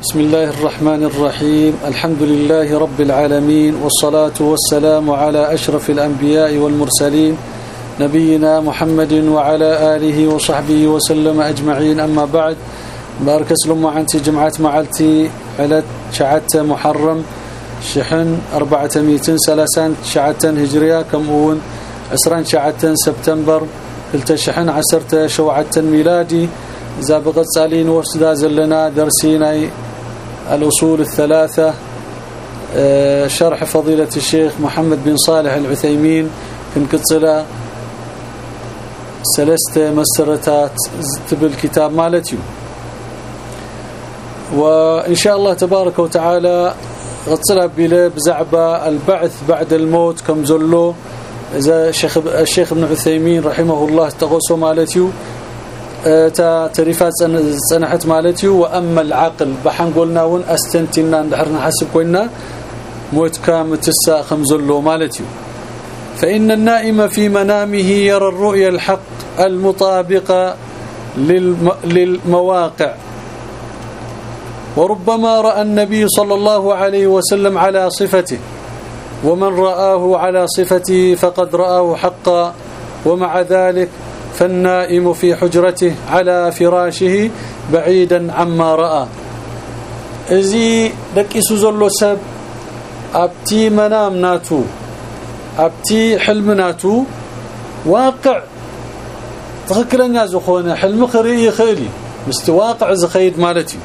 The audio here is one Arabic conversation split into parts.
بسم الله الرحمن الرحيم. الحمد لله رب العالمين والصلاة والسلام على أشرف الأنبياء والمرسلين نبينا محمد وعلى آله وصحبه وسلم أجمعين. أما بعد بارك اسلم عنتي جمعة معلتي على شعت محرم شحن 430 شعت هجرية كمون عسران شعت سبتمبر قلت شحن عسرت شوعة ميلادي. إذا بقت سالين وفسدا زلنا درسيناي الأصول الثلاثة شرح فضيلة الشيخ محمد بن صالح العثيمين كنكتصلا سلسته مسرتات تبل كتاب مالتي. وإن شاء الله تبارك وتعالى غتصلا بلا بزعبة البعث بعد الموت كم زلو إذا الشيخ ابن عثيمين رحمه الله تغوصوا مالتي. تريفات صنحت مالتي وأما العقل. بحن قلنا ون استنتنا ندحرنا حسب كنا موت كام تسا خمزلو مالتي فإن النائم في منامه يرى الرؤيا الحق المطابقة للمواقع. وربما رأى النبي صلى الله عليه وسلم على صفته. ومن رآه على صفته فقد رآه حقا. ومع ذلك فالنائم في حجرته على فراشه بعيدا عما رأى. ازي دقيسو زلو سب أبتي منام ناتو أبتي حلم ناتو واقع. تخكلنا زخونه حلم خري يخيلي مستواقع زخيد مالتي.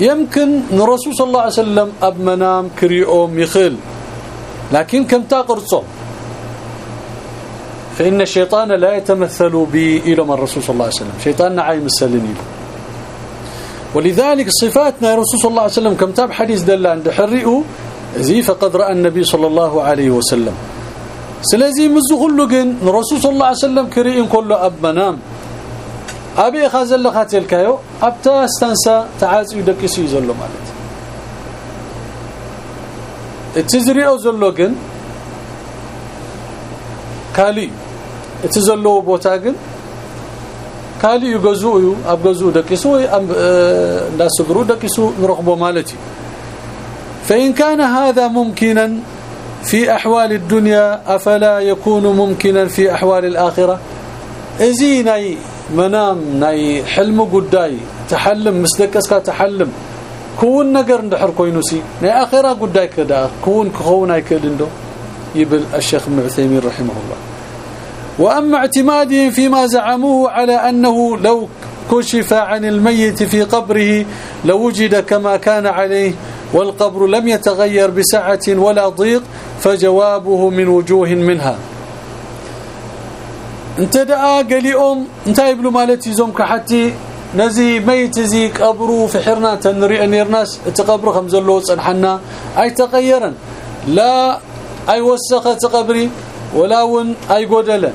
يمكن الرسول صلى الله عليه وسلم أب منام كريوم يخل لكن كم تقرصه فإن الشيطان لا يتمثل بي إلى من الرسول صلى الله عليه وسلم. شيطاننا عايم السلني ولذلك صفاتنا يا رسول صلى الله عليه وسلم كم تاب حديث دل عند حرئه زي فقد رأى النبي صلى الله عليه وسلم. سلازي مزغلو جن الرسول صلى الله عليه وسلم كريم كله أب منام. أبي خازل لخات الكايو أبتا استنسى تعازي يدكسي يزلو مالت. التزريع زلو جن كالي. እቲ ዘለዎ ቦታ ግን ካሊ ይገዙ እዩ ኣብ ገዙ ደቂሱ ወይ እንዳስግሩ ደቂሱ ንረኽቦ ማለት እዩ فإن كان هذا ممكنا في أحوال الدنيا أفلا يكون ممكنا في أحوال الآخرة ازي ناي منام ناي حلم قداي تحلم مسدكسك تحلم كون نجر ندحر كوينوسي ناي آخرة قداي كدا كون كخون اي كدندو يبل الشيخ ابن عثيمين رحمه الله وأما اعتمادهم فيما زعموه على أنه لو كشف عن الميت في قبره لوجد كما كان عليه والقبر لم يتغير بسعة ولا ضيق فجوابه من وجوه منها. انت دعا قليهم انت يبلو مالتي زوم كحتي نزي ميت زي قبره في حرنا تنري نيرناس تقبره خمزلو صنحنا أي تغيرا لا أي وسخت قبري ولاون أي غدله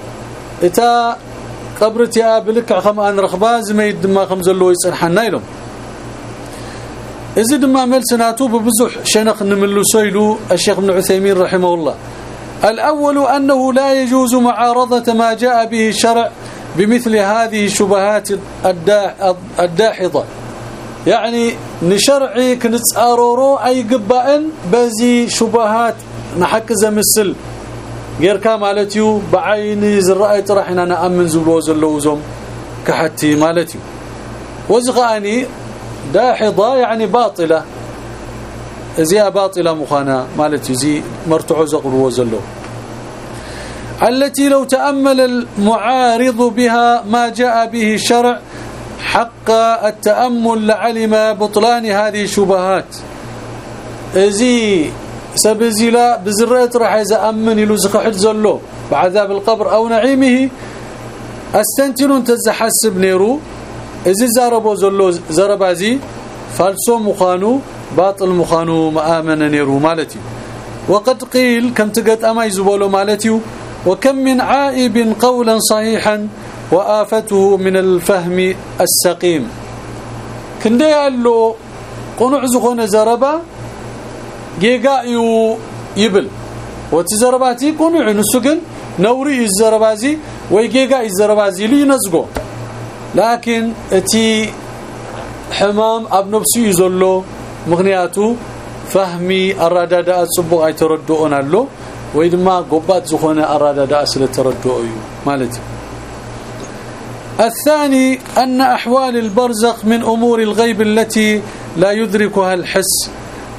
إتا قبرتي ابلك خم أن رخبا زميد دما خمزلو يصنحنا يلوم اذا دما ملسناتو ببزح شنخ نملسو يلو الشيخ ابن عثيمين رحمه الله. الأول أنه لا يجوز معارضة ما جاء به الشرع بمثل هذه الشبهات الداحضة. يعني نشرعي كنتصارورو أي قبائن بزي شبهات نحك زمسل غير كمالتيو بعيني زرأي طرحنا نأمن زبلو زلوزم كحتي مالتيو. وزغاني داحضة يعني باطلة. زي باطلة مخانا مالتي زي مرتعو زقر وزلو التي لو تأمل المعارض بها ما جاء به الشرع حق التأمل لعلم بطلان هذه الشبهات. زي سبزيلا بزرات راح يزأمن يلو زخحت زلو بعذاب القبر أو نعيمه. استنتن تزحسب نيرو. إذا زاربو زلو زربازي فالسو مخانو باطل مخانو مآمن نيرو مالتي. وقد قيل كم تقت أما يزبولو مالتي وكم من عائب قولا صحيحا وآفته من الفهم السقيم. كندي قالو قنوع زخونه زربا جيغايو يبل. وتزرباتي قنوع نسجن نوري الزربازي ويجيغا الزربازي لي نزغو. لكن اتي حمام اب نفسه يزلو مغنياتو فهمي الردادات صبو اي تردؤون له ويدما قبات زخونة الردادات سل تردؤوا مالتي الثاني أن أحوال البرزخ من أمور الغيب التي لا يدركها الحس.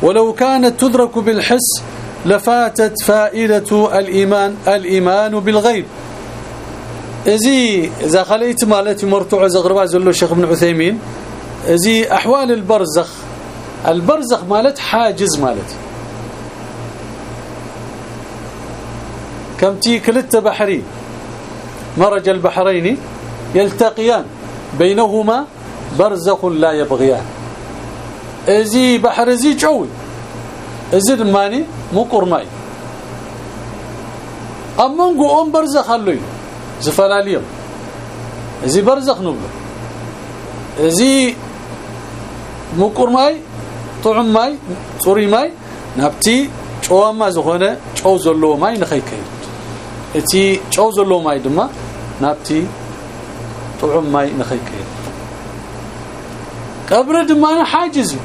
ولو كانت تدرك بالحس لفاتت فائدة الإيمان الإيمان بالغيب. ازي اذا خليت مالتي مرتوع زغربا زلو الشيخ ابن عثيمين ازي احوال البرزخ البرزخ مالت حاجز مالت كم تي كلت بحري مرج البحرين يلتقيان بينهما برزخ لا يبغيان ازي بحر زي جوي ازي دماني مو قرماي امنغو ام برزخ اللي زفلاليهم زي برزخ نبلو زي مقر ماي طعم ماي صوري ماي نابتي ጨዋማ ዝኾነ ጨው ዘለዎ ማይ ንኸይከይድ እቲ ጨው ዘለዎ ማይ ድማ ናብቲ ጥዑም ማይ ንኸይከይድ ቀብሪ ድማ ሓጅዝ እዩ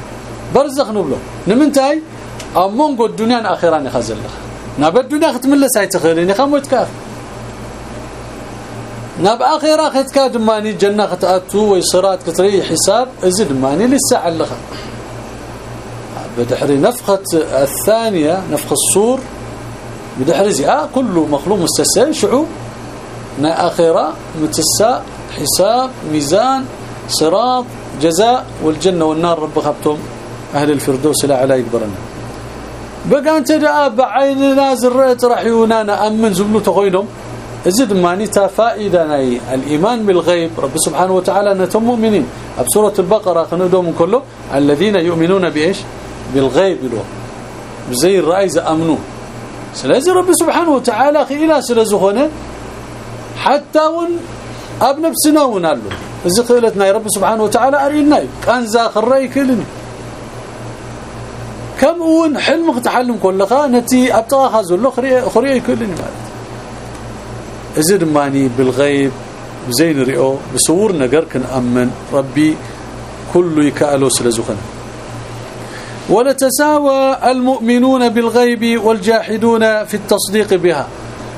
برزخ نبلو. نمنتاي امونغو الدنيا أخيرا نخزلخ ناب الدنيا ختملس هيتخلني خموت كاف ناب أخيرا ختكا دماني جنة ختأتو ويصرات كتري حساب. إزي دماني لسا اللخه بدحري نفخة الثانية نفخ الصور بدحري زي آه كله مخلوق مستسل شعو؟ نا أخيرا متسا حساب ميزان صراط جزاء والجنة والنار رب خبتهم. أهل الفردوس لا على يكبرنا بقى أنت دا بعين زرت راح يونانا أمن زبلو تغينهم. زد مانيتا فائدة ناي. الإيمان بالغيب رب سبحانه وتعالى نتم مؤمنين. بسوره البقرة خندوم كله. الذين يؤمنون بإيش؟ بالغيب له زي الرئيس امنوا سلازي رب سبحانه وتعالى إلى سلازخونه حتى ون أب نفسنا ونالو. قيلتنا يا رب سبحانه وتعالى ارينا كان ذا خري كلني. كم ون حلم تحلم كلها نتي ابطاها زلو خري خري كلني مالك ازد ماني بالغيب زين رئو بصور نجر كنأمن ربي كل يكألو سلزخن. ولتساوى المؤمنون بالغيب والجاحدون في التصديق بها.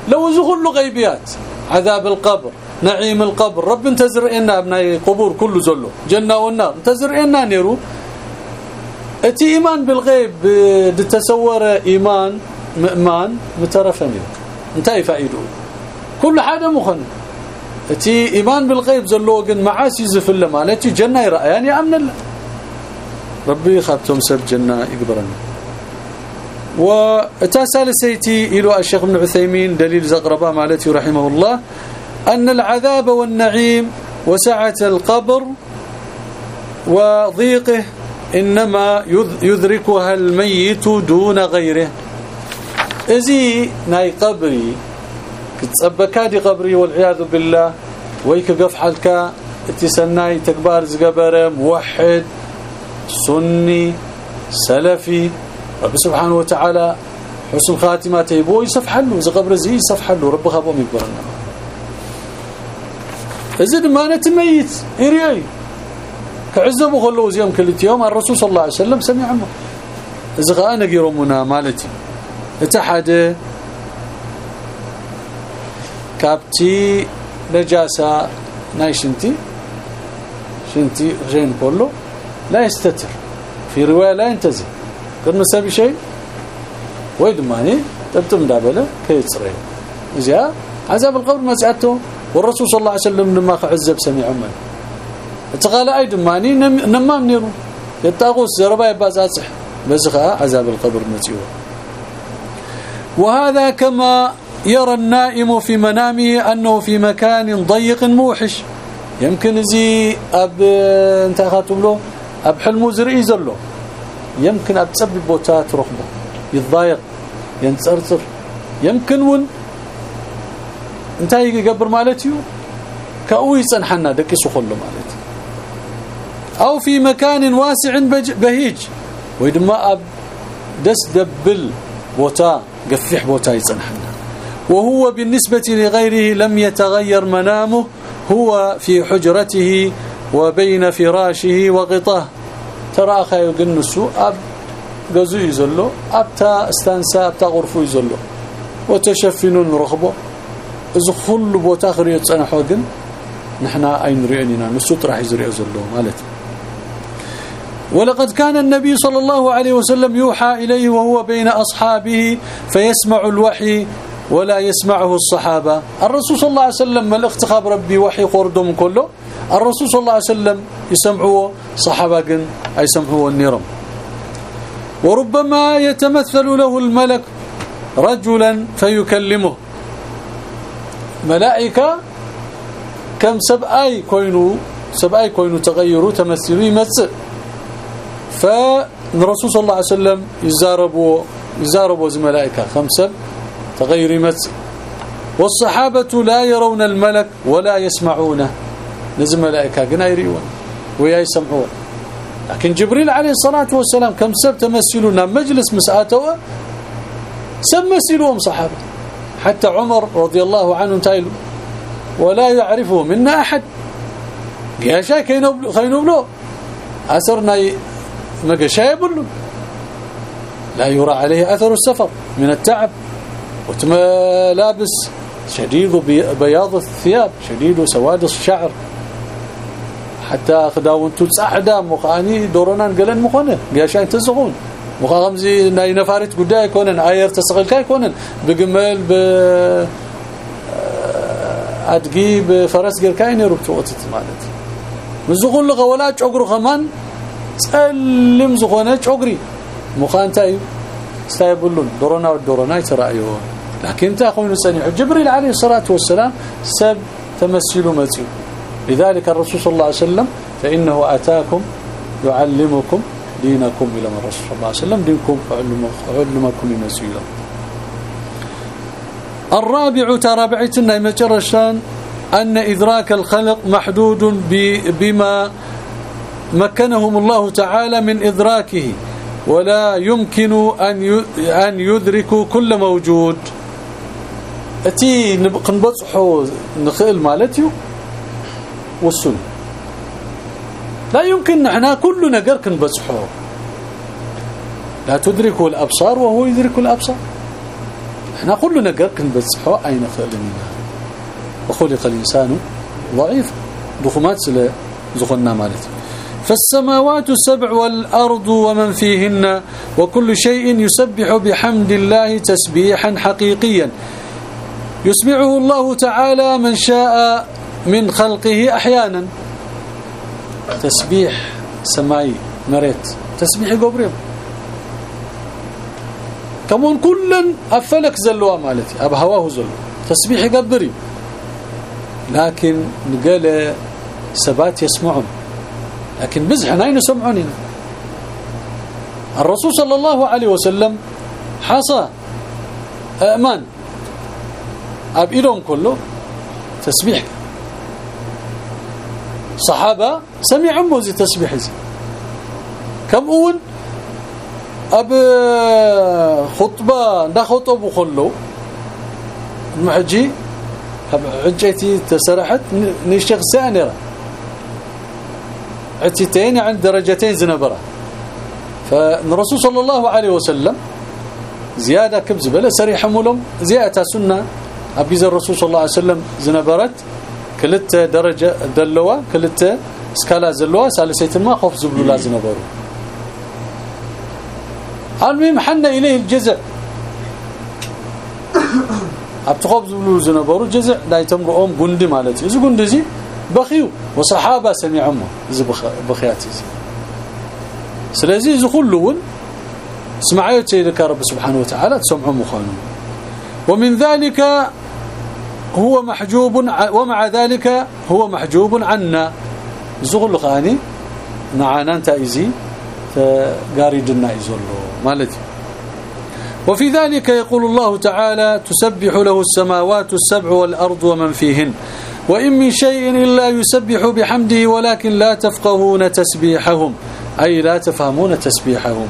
لو زغل غيبيات عذاب القبر نعيم القبر رب انتزر إنا ابناء قبور كل زلو. جنة والنار انتزر إنا نيرو. أتي إيمان بالغيب تصور إيمان مؤمن مترفني انتهي فائدة. كل حاجة مخن. تي إيمان بالغيب زلو كن معاسي زفل مالتي جنة يرى يعني أمن الله. ربي خابتهم سب جنة يقبرنا وتاسال سيتي إلى الشيخ ابن عثيمين دليل زقربا مالتي رحمه الله أن العذاب والنعيم وسعة القبر وضيقه إنما يدركها الميت دون غيره. ازي ناي قبري كتصبكا دي قبري والعياذ بالله ويك قفحلك اتسناي تكبار زقبره موحد سني سلفي رب سبحانه وتعالى حسن خاتمته يبو يصفح له زقبر زي يصفح له رب خابو يكبرنا. ازد ما نتميت يريي كعزبوا خلوا زيهم كل يوم الرسول صلى الله عليه وسلم سمع عمه إذا أنا قيرمنا مالتي. اتحد كابتي نجاسة نايشنتي شنتي؟ جين كله لا يستتر. في رواية لا ينتزه. كنا سبي شيء؟ ويدماني تبتم دابله كيصري إذا عذاب القبر ما سعته والرسول صلى الله عليه وسلم لما عذب سميع عمل تقال اي دماني نمام نيرو. يتاغوس زربا يبازاصح بس عذاب القبر متيو. وهذا كما يرى النائم في منامه أنه في مكان ضيق موحش. يمكن زي أب انت خاتم له أب حلمو زرئي زلو. يمكن أب تسبب بوتات رخبة. يتضايق ينصرصر. يمكن ون انت يقبر مالتيو. كأو يصنحنا دقيسو خلو مالتي أو في مكان واسع بهيج. ويدما اب دس دبل بوتا قفح بوتا يصنحنا وهو بالنسبة لغيره لم يتغير منامه هو في حجرته وبين فراشه وغطاه. ترى خيو قنسو أب غزو يزلو ابتا استنسا ابتا غرفو يزلو. وتشفنون رخبه إذا كل بوتا خري يصنحو كن نحنا أين رينينا نسو راح يزريو زلو مالتي. ولقد كان النبي صلى الله عليه وسلم يوحى إليه وهو بين أصحابه فيسمع الوحي ولا يسمعه الصحابة. الرسول صلى الله عليه وسلم ما الاختخاب ربي وحي قردهم كله الرسول صلى الله عليه وسلم يسمعوه صحابة أي يسمعوه النيرم. وربما يتمثل له الملك رجلا فيكلمه. ملائكة كم سبعي كوينو سبعي كوينو تغيروا تمثلوا يمثل. فالرسول صلى الله عليه وسلم يزاربوا يزاربوا الملائكة خمسة تغير يمثل والصحابة لا يرون الملك ولا يسمعونه. نزم ملائكة قنا يريون ويا يسمعون. لكن جبريل عليه الصلاة والسلام كم سب تمثلون مجلس مساته سمثلوهم صحابة. حتى عمر رضي الله عنه تايلو ولا يعرفه منا أحد. يا شاي خينو بلو هناك شايب له لا يرى عليه أثر السفر من التعب وتملابس شديد بياض الثياب شديد سواد الشعر. حتى خداون تسعدا مخاني دورنا نقلن مخونه قاشان تزغون. مخا غمزي ناي نفارت قداي يكونن اير تسغل كاي يكونن بجمل ب آه، أدقي بفرس غير كاين يربطوا وتت مالت. مزغون لغولات اقرو خمان تسلم زغونه چوغري مخانتاي لكن نعم. جبريل عليه الصلاة والسلام سب تمثيل متي لذلك الرسول صلى الله عليه وسلم فإنه أتاكم يعلمكم دينكم إلى من الرسول صلى الله عليه وسلم. دينكم علمكم يمثيل الرابع ترابعتنا مجرشان أن إدراك الخلق محدود بما مكنهم الله تعالى من إدراكه ولا يمكن أن أن يدركوا كل موجود. أتي نبقى نخيل مالتيو والسن لا يمكن إحنا كل نجر كنبصحه لا تدركه الأبصار وهو يدرك الأبصار. إحنا كل نجر كنبصحه أين خلقنا وخلق الإنسان ضعيف ضخمات زخنا مالتي فالسماوات السبع والأرض ومن فيهن وكل شيء يسبح بحمد الله تسبيحا حقيقيا. يسمعه الله تعالى من شاء من خلقه أحيانا. تسبيح سماي مريت تسبيح قبرهم. كمون كلا أفلك زلوا مالتي اب هواه زلوا. تسبيح قبري. لكن قال سبات يسمعون. لكن بزحنا أين يسمعون الرسول صلى الله عليه وسلم حصى أمان. أب إيدهم كله تسبيح. صحابة سمعوا موزي تسبيح زي كم أول؟ أب خطبة ده خطب خلو المحجي أب عجتي تسرحت نشيخ سانرة. عتيتين عند درجتين زنبره فالرسول صلى الله عليه وسلم زيادة كبز بلا سريح مولم زيادة سنة. أبي الرسول صلى الله عليه وسلم زنبرت كلته درجة دلوا كلته سكالا زلوا ثالثيتما خوف زبلوا لازم نبروا المهم حن إليه الجزع. أبتخوف زبلوا زنبروا جزع. لا يتمرؤهم غندي مالتي. إذا غندي زي بخيو وصحابة سمعهم اذا بخياتي سلازي زخلون سمعوا تيلك رب سبحانه وتعالى تسمعوا مخانون ومن ذلك هو محجوب ومع ذلك هو محجوب عنا. زغل غاني نعانا تايزي فقاردنا يزلو مالتي وفي ذلك يقول الله تعالى تسبح له السماوات السبع والأرض ومن فيهن. وإن من شيء إلا يسبح بحمده ولكن لا تفقهون تسبيحهم. أي لا تفهمون تسبيحهم.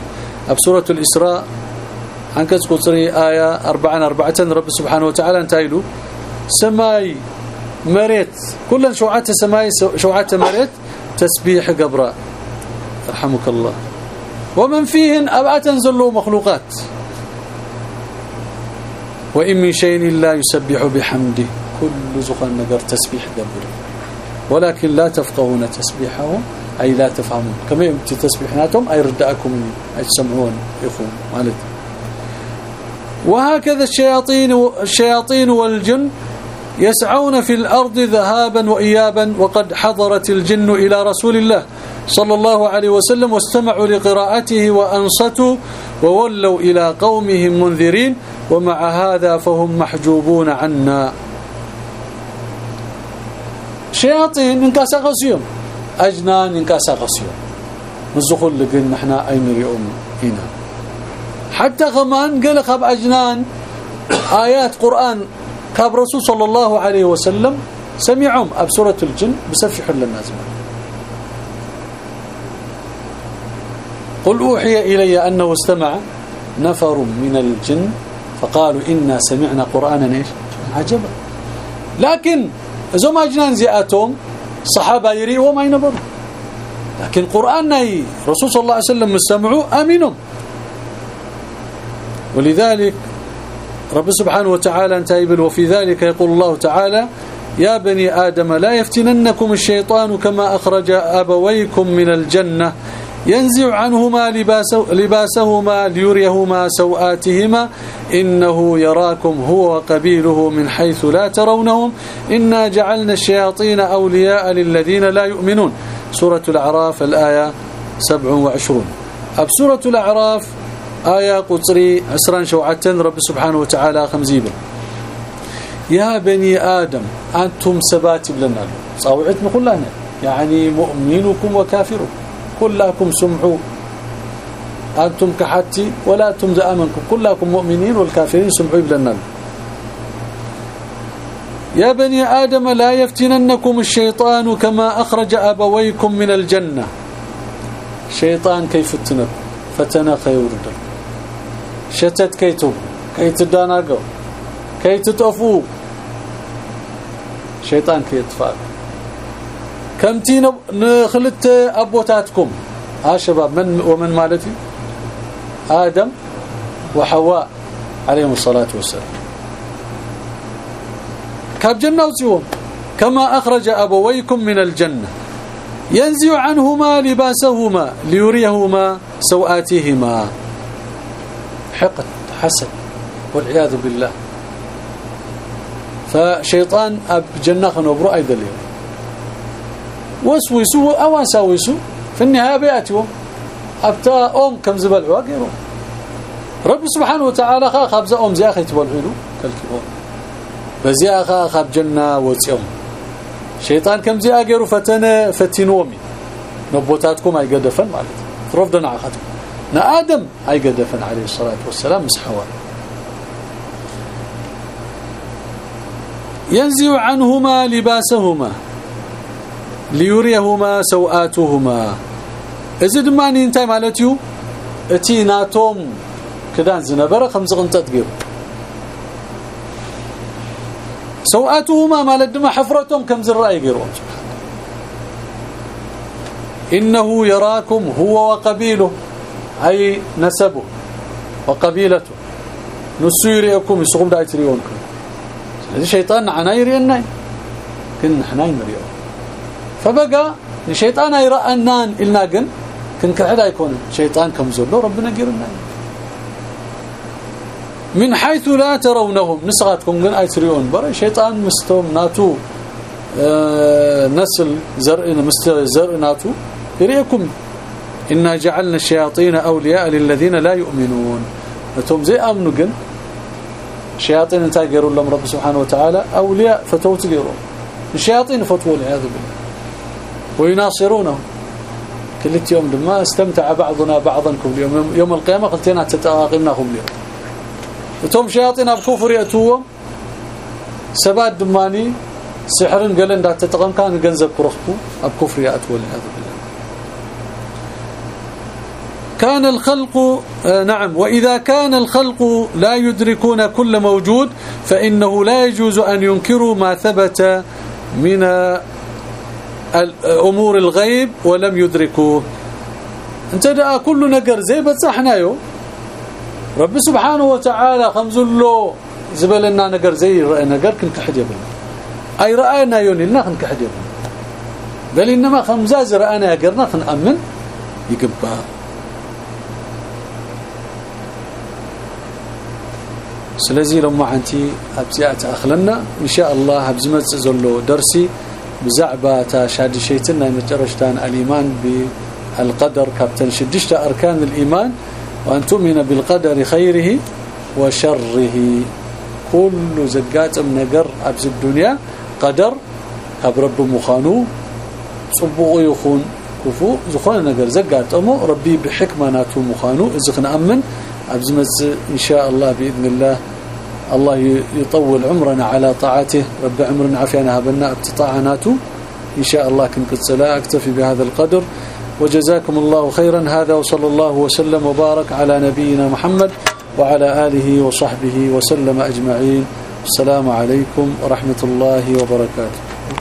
بسورة الإسراء عنكس قصري آية 44 رب سبحانه وتعالى انتايلو سماي مريت كل شوعات سماي شوعات مريت تسبيح قبراء رحمك الله. ومن فيهن أبعى تنزل له مخلوقات. وإن من شيء إلا يسبح بحمده. كل زقان نقر تسبيح قبر ولكن لا تفقهون تسبيحهم أي لا تفهمون. كما يمتي تسبيحناتهم أي ردأكم أي تسمعون يخون مالت وهكذا الشياطين الشياطين والجن يسعون في الأرض ذهابا وإيابا وقد حضرت الجن إلى رسول الله صلى الله عليه وسلم واستمعوا لقراءته وأنصتوا وولوا إلى قومهم منذرين ومع هذا فهم محجوبون عنا. شياطين انكاسا غسيهم أجنان انكاسا غسيهم نزخل لقل نحنا أين نريهم هنا حتى كمان قال خب أجنان آيات قرآن كاب رسول صلى الله عليه وسلم سمعهم. أبسورة الجن بسفح للناس قل أوحي إلي أنه استمع نفر من الجن فقالوا إنا سمعنا قرآنا إيش؟ عجبا. لكن إذا ما جنان زياتهم صحابة يري وما ينبروا. لكن قرآننا رسول صلى الله عليه وسلم استمعوا آمنوا ولذلك رب سبحانه وتعالى انتهي وفي ذلك يقول الله تعالى يا بني آدم لا يفتننكم الشيطان كما أخرج أبويكم من الجنة. ينزع عنهما لباسه لباسهما ليريهما سوآتهما. إنه يراكم هو وقبيله من حيث لا ترونهم. إنا جعلنا الشياطين أولياء للذين لا يؤمنون. سورة الأعراف الآية 27 أب سورة الأعراف آية قطري عسران شوعتن رب سبحانه وتعالى خمزيبا يا بني آدم أنتم سبات لنا صاوعتنا كلنا. يعني مؤمنكم وكافركم. كلكم سمعوا أنتم كحتي ولا أنتم زأمنكم كلكم مؤمنين والكافرين سمعوا لنا يا بني آدم لا يفتننكم الشيطان كما أخرج أبويكم من الجنة. شيطان كيف فتنكم فتنا خير. شتت كيتو؟ كي تداناقو كي تطفو شيطان كي يتفاق كمتي نخلت أبوتاتكم. ها شباب من ومن مالتي؟ آدم وحواء عليهم الصلاة والسلام. كاب وسيوم. كما أخرج أبويكم من الجنة. ينزع عنهما لباسهما ليريهما سوآتهما. حقد حسد والعياذ بالله. فشيطان اب جنة أيضا اليوم وسوسوا أو اساوسوا في النهاية بياتهم ابتا أم كم زبلعوا غيرهم رب سبحانه وتعالى خابز أم زي أخي تبلعوا كلكم بزي أخا خاب جنة وصيهم شيطان كم زي اغيروا فتنه فتنومي. نبوتاتكم ايقدفن معناته رفضنا نا آدم أي قدفن عليه الصلاة والسلام مسحوا ينزع عنهما لباسهما. ليريهما سوآتهما. ازد ماني انتي مالتيو؟ إتي ناتوم. كدان زنبرة خمس قنطت غير سوآتهما مالت دما حفرتهم كم زراي غيرهم إنه يراكم هو وقبيله أي نسبه وقبيلته. نسيريكم يسقم دايتريونكم هذا شيطان عناير يناي كن حناي مريو. فبقى الشيطان يرى النان إلنا قن كن كعدا يكون شيطان كم زلو ربنا قيرنا من حيث لا ترونهم نسغاتكم قن ايتريون برا شيطان مستوم ناتو آه نسل زرع مست زرع ناتو. يريكم إنا جعلنا الشياطين أولياء للذين لا يؤمنون. فتهم زي أمنوا قن الشياطين انتا قيروا لهم رب سبحانه وتعالى أولياء فتوت قيروا الشياطين فتووا والعياذ بالله ويناصرونهم كلت يوم لما استمتع بعضنا بعضا كل يوم. القيامة قلتنا تتآقمناهم اليوم. فتهم شياطين بكفر يأتوهم. سبات دماني سحر قال إن تتقم كان جنزب كرختو بكفر يأتوا والعياذ بالله. كان الخلق آه، نعم. وإذا كان الخلق لا يدركون كل موجود فإنه لا يجوز أن ينكروا ما ثبت من امور الغيب ولم يدركوه. انت دا كل نجر زي بتصحنايو رب سبحانه وتعالى خمزلو زبلنا نجر زي نجر كن كحد يبل أي راينا يونيلنا كن كحد يبل بل إنما خمزاز رانا يقرنا أمن يقبا. سلازي لما عنتي ابزيات أخلنا. إن شاء الله أبزمت زلو درسي. بزعبة تشاد شيتنا مجرشتان الإيمان بالقدر. كابتن شدشت أركان الإيمان وأن تؤمن بالقدر خيره وشره. كل زقات نجر أبز الدنيا قدر. اب رب مخانو صبغ يخون كفو زخون نجر زقاتمو. ربي بحكمة ناتو مخانو اذا امن ابزمت إن شاء الله بإذن الله. الله يطول عمرنا على طاعته. رب عمرنا عافينا هبنا ابتطاعناته إن شاء الله كنت لا أكتفي بهذا القدر. وجزاكم الله خيرا. هذا وصلى الله وسلم وبارك على نبينا محمد وعلى آله وصحبه وسلم أجمعين. السلام عليكم ورحمة الله وبركاته.